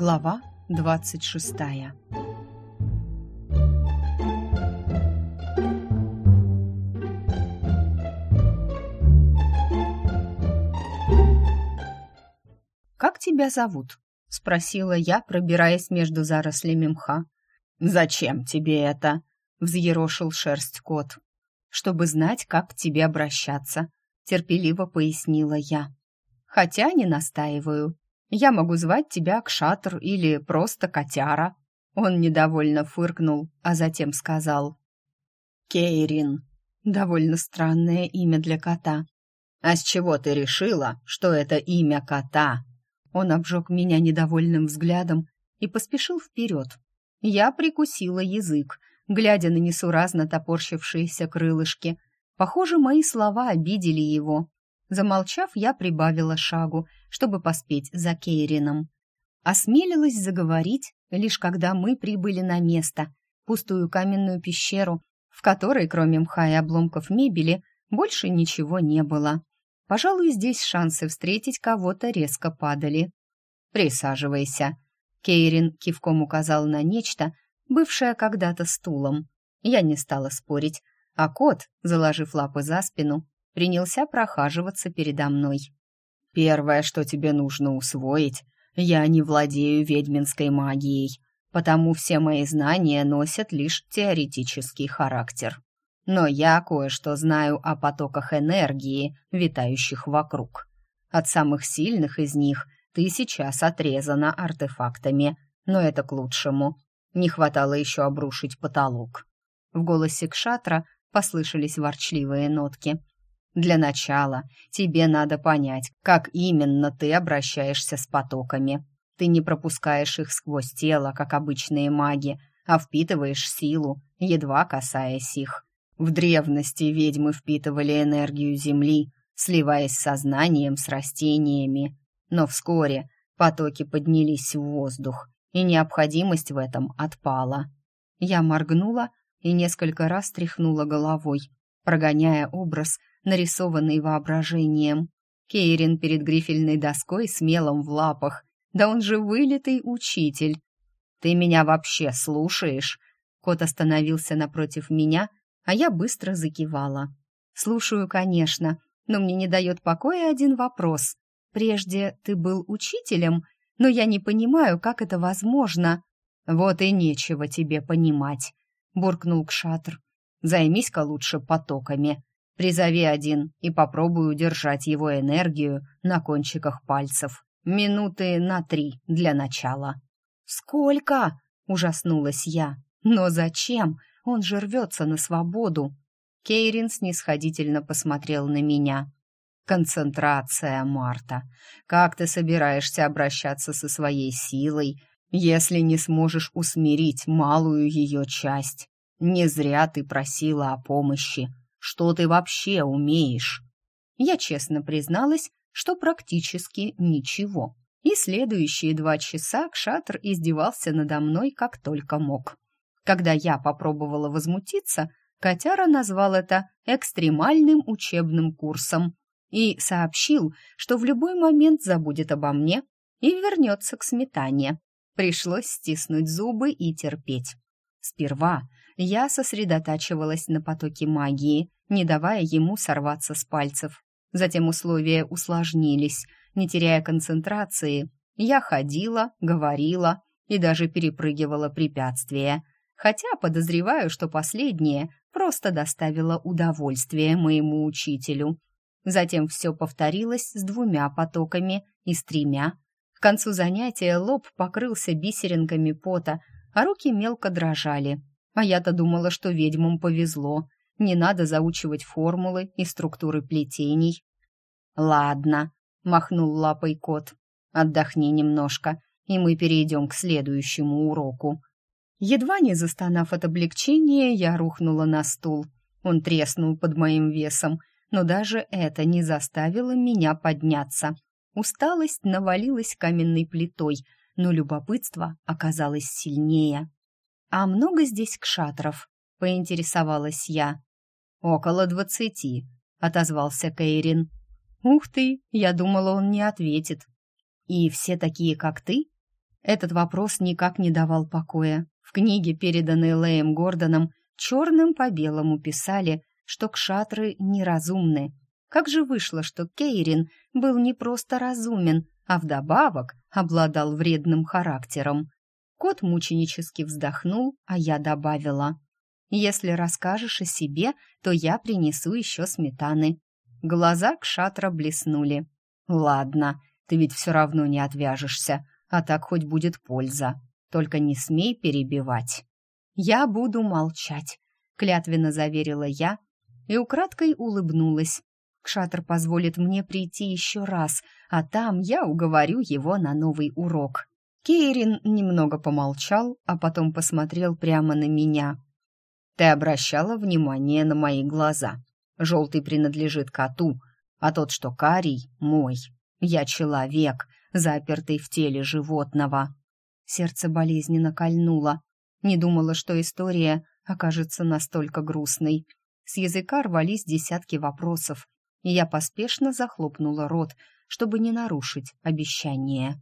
Глава двадцать шестая «Как тебя зовут?» — спросила я, пробираясь между зарослями мха. «Зачем тебе это?» — взъерошил шерсть кот. «Чтобы знать, как к тебе обращаться», — терпеливо пояснила я. «Хотя не настаиваю. Я могу звать тебя Кшатр или просто Котяра». Он недовольно фыркнул, а затем сказал. «Кейрин». Довольно странное имя для кота. «А с чего ты решила, что это имя кота?» Он обжег меня недовольным взглядом и поспешил вперед. Я прикусила язык, глядя на несуразно топорщившиеся крылышки. Похоже, мои слова обидели его. Замолчав, я прибавила шагу, чтобы поспеть за Кейрином. Осмелилась заговорить, лишь когда мы прибыли на место, пустую каменную пещеру, в которой, кроме мха и обломков мебели, больше ничего не было. Пожалуй, здесь шансы встретить кого-то резко падали. «Присаживайся», — Кейрин кивком указал на нечто, бывшее когда-то стулом. Я не стала спорить, а кот, заложив лапы за спину, принялся прохаживаться передо мной. «Первое, что тебе нужно усвоить, я не владею ведьминской магией, потому все мои знания носят лишь теоретический характер но я кое-что знаю о потоках энергии, витающих вокруг. От самых сильных из них ты сейчас отрезана артефактами, но это к лучшему. Не хватало еще обрушить потолок. В голосе Кшатра послышались ворчливые нотки. Для начала тебе надо понять, как именно ты обращаешься с потоками. Ты не пропускаешь их сквозь тело, как обычные маги, а впитываешь силу, едва касаясь их. В древности ведьмы впитывали энергию земли, сливаясь сознанием с растениями. Но вскоре потоки поднялись в воздух, и необходимость в этом отпала. Я моргнула и несколько раз тряхнула головой, прогоняя образ, нарисованный воображением. Кейрин перед грифельной доской с в лапах. Да он же вылитый учитель. «Ты меня вообще слушаешь?» Кот остановился напротив меня а я быстро закивала. «Слушаю, конечно, но мне не дает покоя один вопрос. Прежде ты был учителем, но я не понимаю, как это возможно». «Вот и нечего тебе понимать», — буркнул Кшатр. «Займись-ка лучше потоками. Призови один и попробуй удержать его энергию на кончиках пальцев. Минуты на три для начала». «Сколько?» — ужаснулась я. «Но зачем? Он же рвется на свободу. Кейрин снисходительно посмотрел на меня. «Концентрация, Марта. Как ты собираешься обращаться со своей силой, если не сможешь усмирить малую ее часть? Не зря ты просила о помощи. Что ты вообще умеешь?» Я честно призналась, что практически ничего. И следующие два часа Кшатр издевался надо мной как только мог. Когда я попробовала возмутиться, котяра назвал это экстремальным учебным курсом и сообщил, что в любой момент забудет обо мне и вернется к сметане. Пришлось стиснуть зубы и терпеть. Сперва я сосредотачивалась на потоке магии, не давая ему сорваться с пальцев. Затем условия усложнились. Не теряя концентрации, я ходила, говорила и даже перепрыгивала препятствия — хотя подозреваю, что последнее просто доставило удовольствие моему учителю. Затем все повторилось с двумя потоками и с тремя. К концу занятия лоб покрылся бисеринками пота, а руки мелко дрожали. А я-то думала, что ведьмам повезло. Не надо заучивать формулы и структуры плетений. «Ладно», — махнул лапой кот. «Отдохни немножко, и мы перейдем к следующему уроку». Едва не застонав от облегчения, я рухнула на стул. Он треснул под моим весом, но даже это не заставило меня подняться. Усталость навалилась каменной плитой, но любопытство оказалось сильнее. «А много здесь кшатров?» — поинтересовалась я. «Около двадцати», — отозвался Кейрин. «Ух ты, я думала, он не ответит». «И все такие, как ты?» Этот вопрос никак не давал покоя. В книге, переданной Леем Гордоном, черным по белому писали, что кшатры неразумны. Как же вышло, что Кейрин был не просто разумен, а вдобавок обладал вредным характером? Кот мученически вздохнул, а я добавила. «Если расскажешь о себе, то я принесу еще сметаны». Глаза Кшатра блеснули. «Ладно, ты ведь все равно не отвяжешься, а так хоть будет польза. Только не смей перебивать». «Я буду молчать», — клятвенно заверила я и украдкой улыбнулась. Кшатр позволит мне прийти еще раз, а там я уговорю его на новый урок. Кейрин немного помолчал, а потом посмотрел прямо на меня. «Ты обращала внимание на мои глаза. Желтый принадлежит коту, а тот, что карий, мой. Я человек, запертый в теле животного». Сердце болезненно кольнуло. Не думала, что история окажется настолько грустной. С языка рвались десятки вопросов, и я поспешно захлопнула рот, чтобы не нарушить обещание.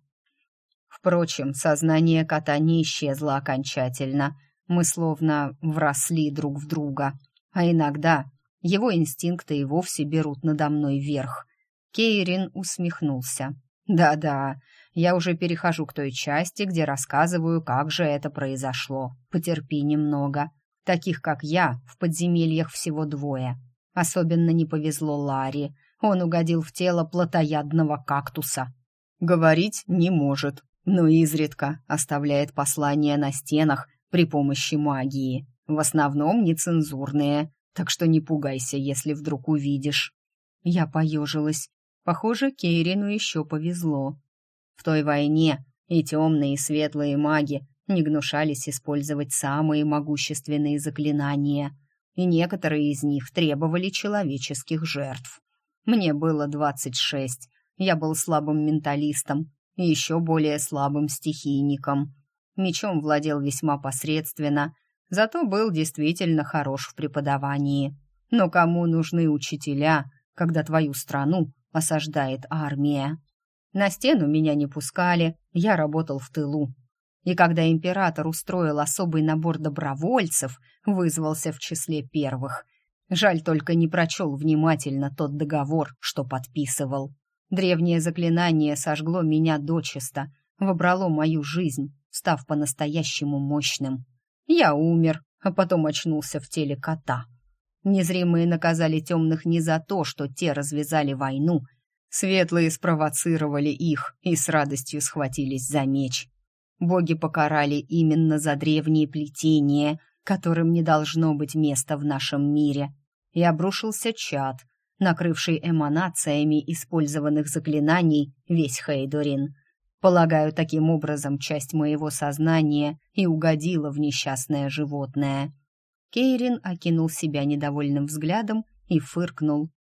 Впрочем, сознание кота не исчезло окончательно. Мы словно вросли друг в друга. А иногда его инстинкты и вовсе берут надо мной верх. Кейрин усмехнулся. «Да-да, я уже перехожу к той части, где рассказываю, как же это произошло. Потерпи немного. Таких, как я, в подземельях всего двое. Особенно не повезло Ларе. Он угодил в тело плотоядного кактуса. Говорить не может, но изредка оставляет послания на стенах при помощи магии, в основном нецензурные, так что не пугайся, если вдруг увидишь. Я поежилась. Похоже, Кейрину еще повезло. В той войне и темные, и светлые маги не гнушались использовать самые могущественные заклинания, и некоторые из них требовали человеческих жертв. Мне было двадцать шесть, я был слабым менталистом, еще более слабым стихийником. Мечом владел весьма посредственно, зато был действительно хорош в преподавании. Но кому нужны учителя, когда твою страну осаждает армия? На стену меня не пускали, я работал в тылу. И когда император устроил особый набор добровольцев, вызвался в числе первых. Жаль только не прочел внимательно тот договор, что подписывал. Древнее заклинание сожгло меня дочисто, вобрало мою жизнь, став по-настоящему мощным. Я умер, а потом очнулся в теле кота. Незримые наказали темных не за то, что те развязали войну. Светлые спровоцировали их и с радостью схватились за меч. Боги покарали именно за древние плетения, которым не должно быть места в нашем мире. И обрушился чад, накрывший эманациями использованных заклинаний весь Хейдорин. Полагаю, таким образом часть моего сознания и угодила в несчастное животное. Кейрин окинул себя недовольным взглядом и фыркнул.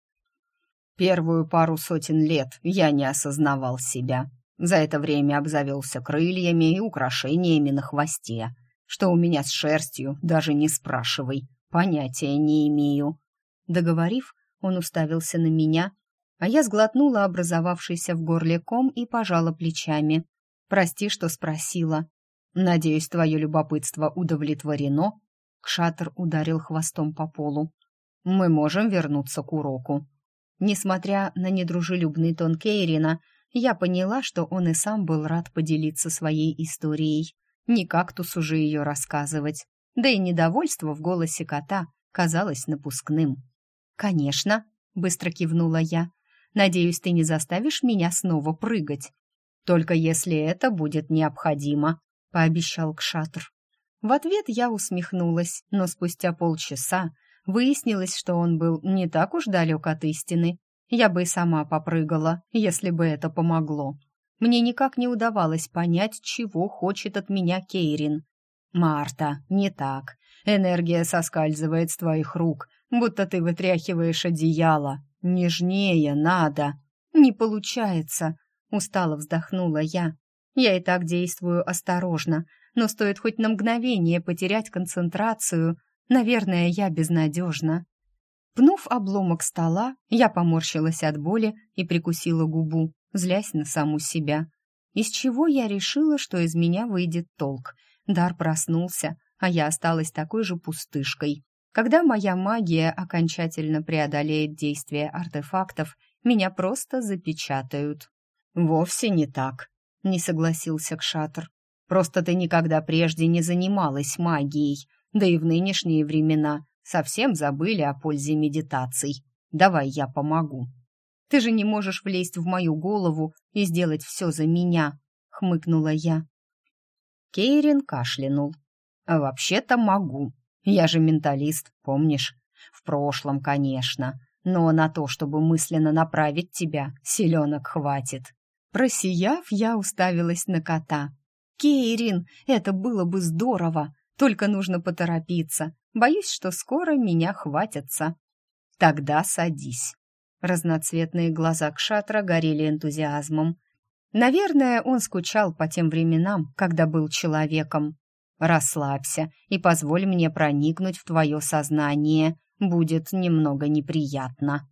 Первую пару сотен лет я не осознавал себя. За это время обзавелся крыльями и украшениями на хвосте. Что у меня с шерстью, даже не спрашивай, понятия не имею. Договорив, он уставился на меня, а я сглотнула образовавшийся в горле ком и пожала плечами. «Прости, что спросила. Надеюсь, твое любопытство удовлетворено?» Кшатр ударил хвостом по полу. «Мы можем вернуться к уроку». Несмотря на недружелюбный тон Кейрина, я поняла, что он и сам был рад поделиться своей историей. Не кактус уже ее рассказывать. Да и недовольство в голосе кота казалось напускным. «Конечно», — быстро кивнула я. «Надеюсь, ты не заставишь меня снова прыгать». «Только если это будет необходимо», — пообещал Кшатр. В ответ я усмехнулась, но спустя полчаса выяснилось, что он был не так уж далек от истины. Я бы и сама попрыгала, если бы это помогло. Мне никак не удавалось понять, чего хочет от меня Кейрин. «Марта, не так. Энергия соскальзывает с твоих рук, будто ты вытряхиваешь одеяло. Нежнее надо. Не получается, устало вздохнула я. Я и так действую осторожно, но стоит хоть на мгновение потерять концентрацию, наверное, я безнадежна. Пнув обломок стола, я поморщилась от боли и прикусила губу, злясь на саму себя. из чего я решила, что из меня выйдет толк. Дар проснулся, а я осталась такой же пустышкой. Когда моя магия окончательно преодолеет действие артефактов, меня просто запечатают. «Вовсе не так», — не согласился Кшатр. «Просто ты никогда прежде не занималась магией, да и в нынешние времена совсем забыли о пользе медитаций. Давай я помогу». «Ты же не можешь влезть в мою голову и сделать все за меня», — хмыкнула я. Кейрин кашлянул. «А вообще-то могу. Я же менталист, помнишь? В прошлом, конечно. Но на то, чтобы мысленно направить тебя, силенок хватит». Просияв, я уставилась на кота. «Кейрин, это было бы здорово, только нужно поторопиться. Боюсь, что скоро меня хватятся». «Тогда садись». Разноцветные глаза Кшатра горели энтузиазмом. Наверное, он скучал по тем временам, когда был человеком. «Расслабься и позволь мне проникнуть в твое сознание. Будет немного неприятно».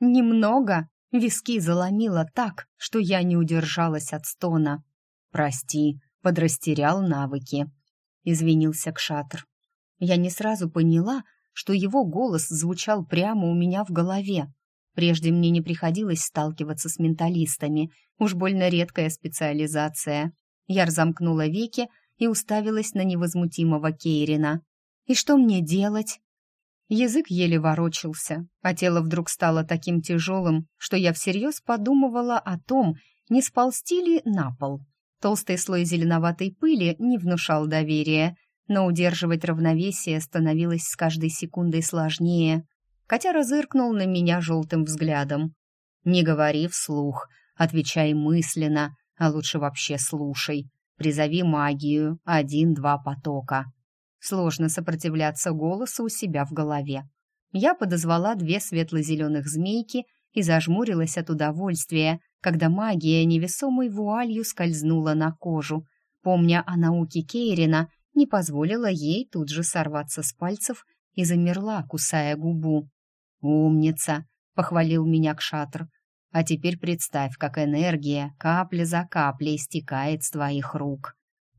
«Немного?» Виски заломило так, что я не удержалась от стона. «Прости, подрастерял навыки», — извинился Кшатр. Я не сразу поняла, что его голос звучал прямо у меня в голове. Прежде мне не приходилось сталкиваться с менталистами, уж больно редкая специализация. Я разомкнула веки и уставилась на невозмутимого Кейрина. «И что мне делать?» Язык еле ворочался, а тело вдруг стало таким тяжелым, что я всерьез подумывала о том, не сползти ли на пол. Толстый слой зеленоватой пыли не внушал доверия, но удерживать равновесие становилось с каждой секундой сложнее. Котяра зыркнул на меня желтым взглядом. «Не говори вслух, отвечай мысленно, а лучше вообще слушай. Призови магию, один-два потока. Сложно сопротивляться голосу у себя в голове. Я подозвала две светло-зеленых змейки и зажмурилась от удовольствия, когда магия невесомой вуалью скользнула на кожу. Помня о науке Кейрина, не позволила ей тут же сорваться с пальцев и замерла, кусая губу. «Умница!» — похвалил меня Кшатр. «А теперь представь, как энергия капля за каплей стекает с твоих рук».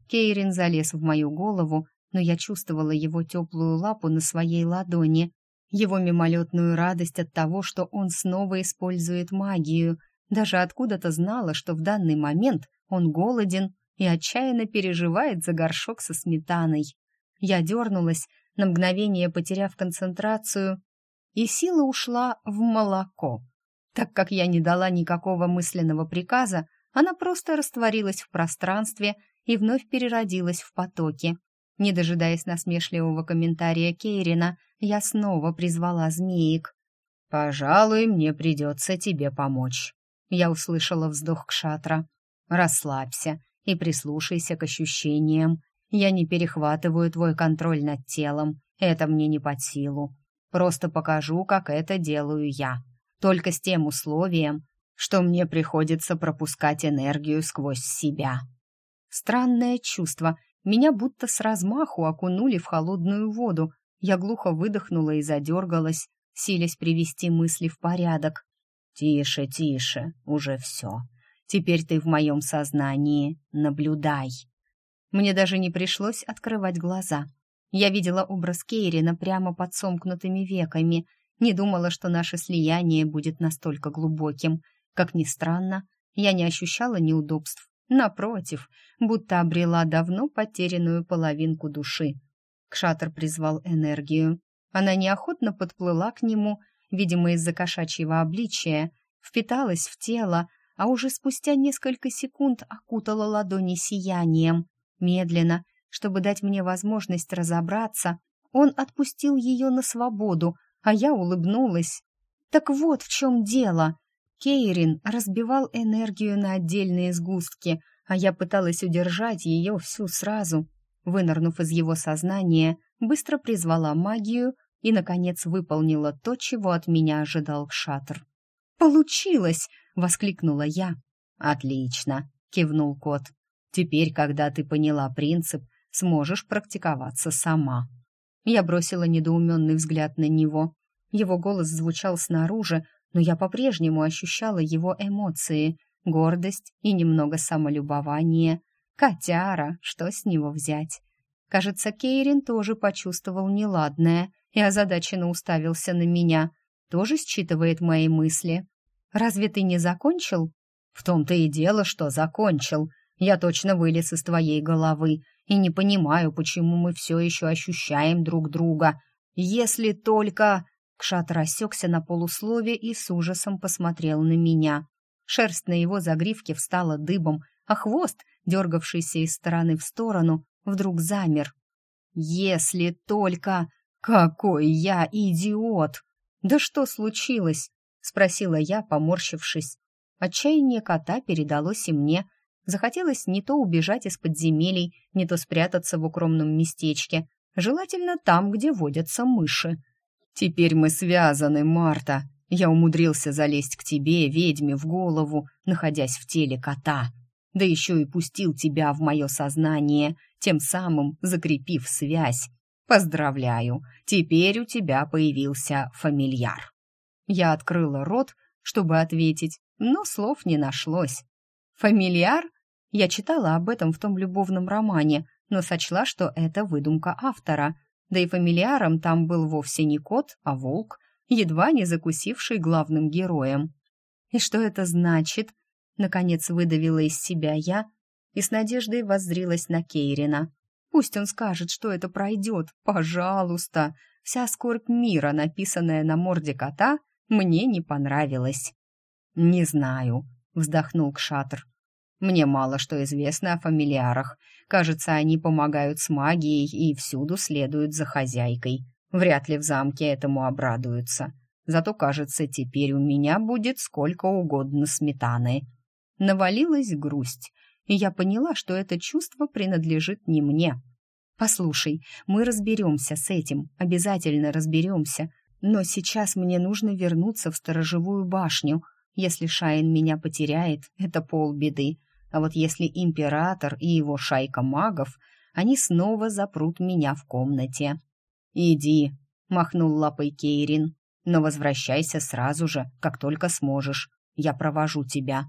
Кейрин залез в мою голову но я чувствовала его теплую лапу на своей ладони, его мимолетную радость от того, что он снова использует магию, даже откуда-то знала, что в данный момент он голоден и отчаянно переживает за горшок со сметаной. Я дернулась, на мгновение потеряв концентрацию, и сила ушла в молоко. Так как я не дала никакого мысленного приказа, она просто растворилась в пространстве и вновь переродилась в потоке. Не дожидаясь насмешливого комментария Кейрина, я снова призвала змеек. «Пожалуй, мне придется тебе помочь». Я услышала вздох Кшатра. «Расслабься и прислушайся к ощущениям. Я не перехватываю твой контроль над телом. Это мне не под силу. Просто покажу, как это делаю я. Только с тем условием, что мне приходится пропускать энергию сквозь себя». Странное чувство, меня будто с размаху окунули в холодную воду. Я глухо выдохнула и задергалась, силясь привести мысли в порядок. «Тише, тише, уже все. Теперь ты в моем сознании. Наблюдай». Мне даже не пришлось открывать глаза. Я видела образ Кейрина прямо под сомкнутыми веками. Не думала, что наше слияние будет настолько глубоким. Как ни странно, я не ощущала неудобств Напротив, будто обрела давно потерянную половинку души. Кшатр призвал энергию. Она неохотно подплыла к нему, видимо, из-за кошачьего обличия, впиталась в тело, а уже спустя несколько секунд окутала ладони сиянием. Медленно, чтобы дать мне возможность разобраться, он отпустил ее на свободу, а я улыбнулась. Так вот в чем дело. Кейрин разбивал энергию на отдельные сгустки, а я пыталась удержать ее всю сразу. Вынырнув из его сознания, быстро призвала магию и, наконец, выполнила то, чего от меня ожидал Кшатр. «Получилось!» — воскликнула я. «Отлично!» — кивнул кот. «Теперь, когда ты поняла принцип, сможешь практиковаться сама». Я бросила недоуменный взгляд на него. Его голос звучал снаружи, но я по-прежнему ощущала его эмоции. гордость и немного самолюбования. Котяра, что с него взять? Кажется, Кейрин тоже почувствовал неладное и озадаченно уставился на меня. Тоже считывает мои мысли. «Разве ты не закончил?» «В том-то и дело, что закончил. Я точно вылез из твоей головы и не понимаю, почему мы все еще ощущаем друг друга. Если только...» Кшат рассекся на полуслове и с ужасом посмотрел на меня. Шерсть на его загривке встала дыбом, а хвост, дергавшийся из стороны в сторону, вдруг замер. «Если только... Какой я идиот!» «Да что случилось?» — спросила я, поморщившись. Отчаяние кота передалось и мне. Захотелось не то убежать из подземелий, не то спрятаться в укромном местечке, желательно там, где водятся мыши. «Теперь мы связаны, Марта. Я умудрился залезть к тебе, ведьме, в голову, находясь в теле кота. Да еще и пустил тебя в мое сознание, тем самым закрепив связь. Поздравляю, теперь у тебя появился фамильяр». Я открыла рот, чтобы ответить, но слов не нашлось. «Фамильяр?» Я читала об этом в том любовном романе, но сочла, что это выдумка автора. Да и фамильяром там был вовсе не кот, а волк, едва не закусивший главным героем. «И что это значит?» Наконец выдавила из себя я и с надеждой воззрилась на Кейрина. Пусть он скажет, что это пройдет, пожалуйста. Вся скорбь мира, написанная на морде кота, мне не понравилась. «Не знаю», — вздохнул Кшатр. «Мне мало что известно о фамильярах. Кажется, они помогают с магией и всюду следуют за хозяйкой. Вряд ли в замке этому обрадуются. Зато, кажется, теперь у меня будет сколько угодно сметаны». Навалилась грусть, и я поняла, что это чувство принадлежит не мне. «Послушай, мы разберемся с этим, обязательно разберемся, но сейчас мне нужно вернуться в сторожевую башню. Если Шайн меня потеряет, это полбеды, а вот если император и его шайка магов, они снова запрут меня в комнате». «Иди», — махнул лапой Кейрин, «но возвращайся сразу же, как только сможешь. Я провожу тебя».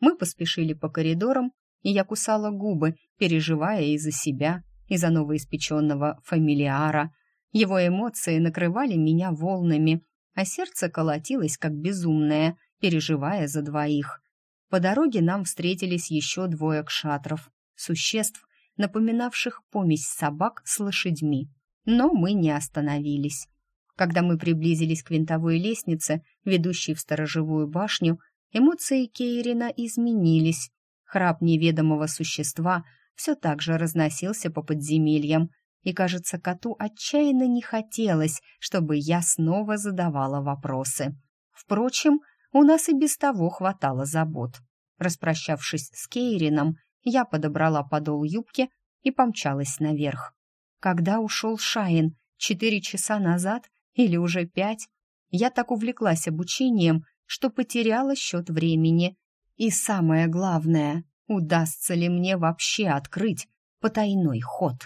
Мы поспешили по коридорам, и я кусала губы, переживая из-за себя, из-за новоиспеченного фамилиара. Его эмоции накрывали меня волнами, а сердце колотилось как безумное, переживая за двоих. По дороге нам встретились еще двое кшатров, существ, напоминавших помесь собак с лошадьми. Но мы не остановились. Когда мы приблизились к винтовой лестнице, ведущей в сторожевую башню, эмоции Кейрина изменились. Храп неведомого существа все так же разносился по подземельям, и, кажется, коту отчаянно не хотелось, чтобы я снова задавала вопросы. Впрочем, у нас и без того хватало забот. Распрощавшись с Кейрином, я подобрала подол юбки и помчалась наверх. Когда ушел Шайн? Четыре часа назад или уже пять? Я так увлеклась обучением, что потеряла счет времени и самое главное, удастся ли мне вообще открыть потайной ход?